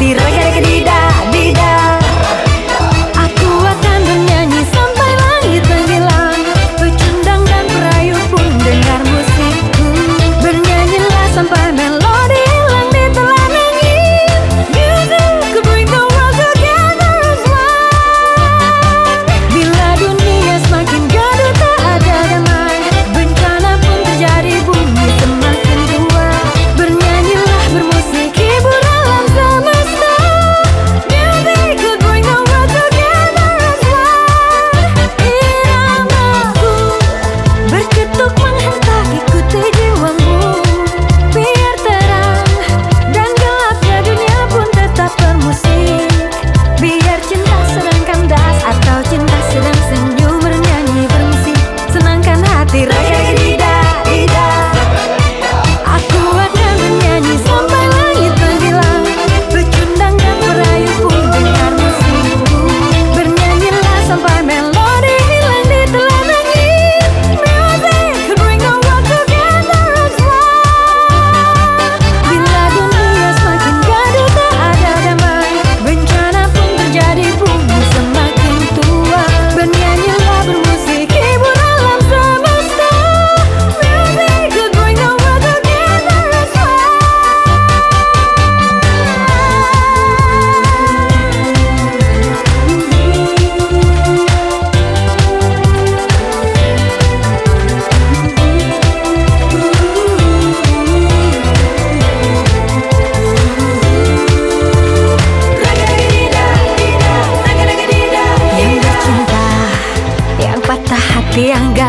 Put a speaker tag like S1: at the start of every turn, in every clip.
S1: Diragarakadi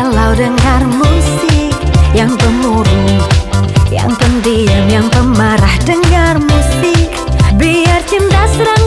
S1: Kalau dengar musik yang pemurung Yang pendiam, yang pemarah Dengar musik. Biar cinta serang